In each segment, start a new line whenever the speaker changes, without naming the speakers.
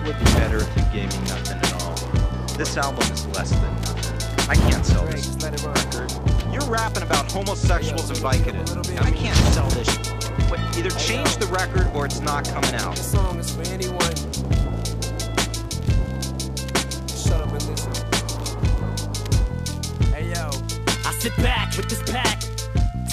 it would be better if you gave me nothing at all.
This album is less than nothing. I can't sell this record.
You're rapping about homosexuals and Vicodin. I can't sell this. But either change the record or it's not coming out.
This song is for anyone. Shut up and listen. Hey yo.
I sit back with this pack.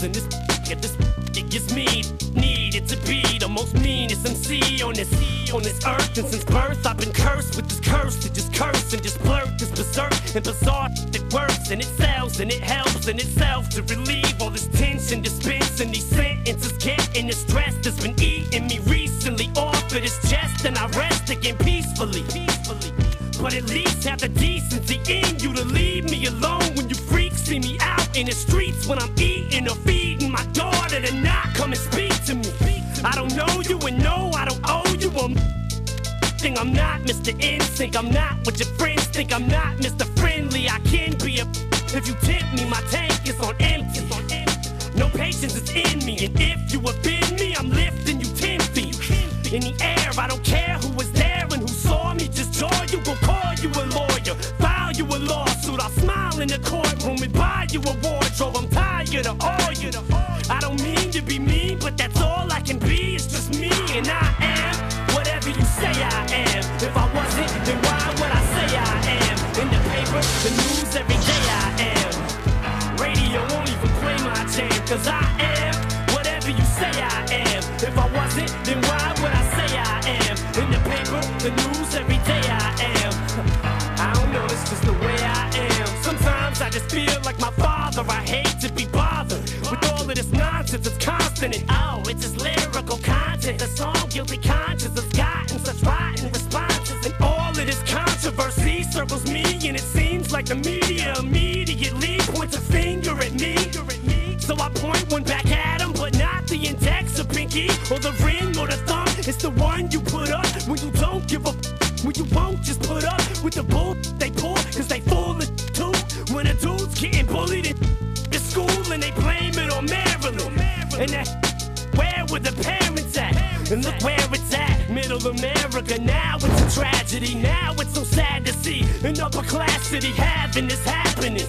And this, get this, it gives me need needed to be the most meanest MC on this on this earth. And since birth, I've been cursed with this curse to just curse and just blurt this berserk and bizarre that works and it sells and it helps in itself to relieve all this tension, dispensing these sentences, getting the stress that's been eating me recently off of this chest, and I rest again peacefully. Peacefully. But at least have the decency in you to leave me alone when you freaks see me out in the streets when I'm eating or feeding my daughter to not come and speak. I don't know you and no, I don't owe you a thing. I'm not Mr. 'N Sync. I'm not what your friends think. I'm not Mr. Friendly. I can be a if you tempt me. My tank is on empty. It's on empty. No patience is in me, and if you offend me, I'm lifting you ten feet in the air. I don't care who was there and who saw me. Just jaw you, go call you a lawyer, file you a lawsuit. I'll smile in the courtroom and buy you a wardrobe. I'm tired of all you. I don't mean to be mean, but that's all I can be. It's just me, and I am whatever you say I am. If I wasn't, then why would I say I am? In the paper, the news, every day I am. Radio won't even play my jam, cause I am whatever you say I am. If I wasn't, just feel like my father. I hate to be bothered with all of this nonsense. It's constant and oh, it's just lyrical content. The song guilty conscience has gotten such rotten responses, and all of this controversy circles me, and it seems like the media immediately points a finger at me. So I point one back at him, but not the index or pinky or the ring or the thumb. It's the one you put up when you don't give a when you won't just put up with the bull they pull, cause they full And that where were the parents at? And look where it's at, middle America. Now it's a tragedy. Now it's so sad to see an upper class city having this happening.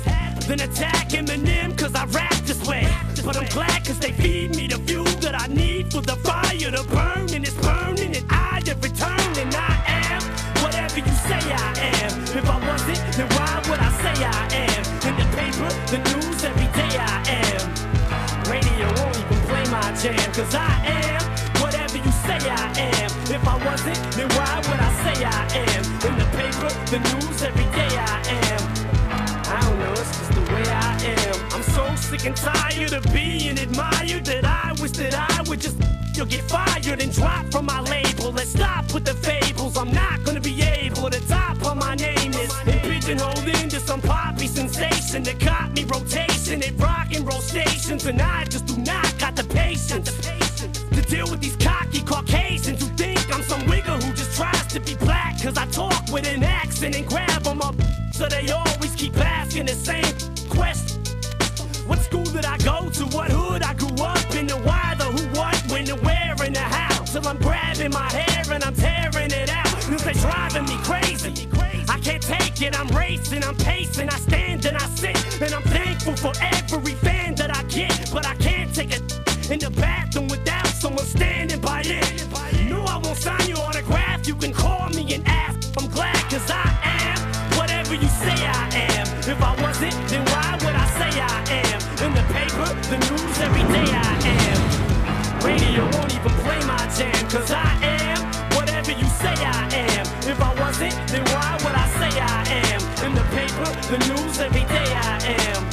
Then attack Eminem cause I rap this way. But I'm glad cause they feed me the fuel that I need for the fire to burn. And it's burning and I have returned. And I am whatever you say I am. If I wasn't, then why would I say I am? In the paper, the news, every day I am. Radio jam, cause I am whatever you say I am. If I wasn't, then why would I say I am? In the paper, the news, every day I am. I don't know, it's just the way I am. I'm so sick and tired of being admired that I wish that I would just you'll get fired and drop from my label. Let's stop with the So they always keep asking the same question. What school did I go to? What hood I grew up in? The why, the who, what, when, the where, and the how. Till I'm grabbing my hair and I'm tearing it out. Cause they driving me crazy. I can't take it, I'm racing, I'm pacing, I stand and I sit. And I'm thankful for every fan that I get. But whatever you say I am. If I wasn't, then why would I say I am? In the paper, the news, every day I am. Radio won't even play my jam cause I am whatever you say I am. If I wasn't, then why would I say I am? In the paper, the news, every day I am.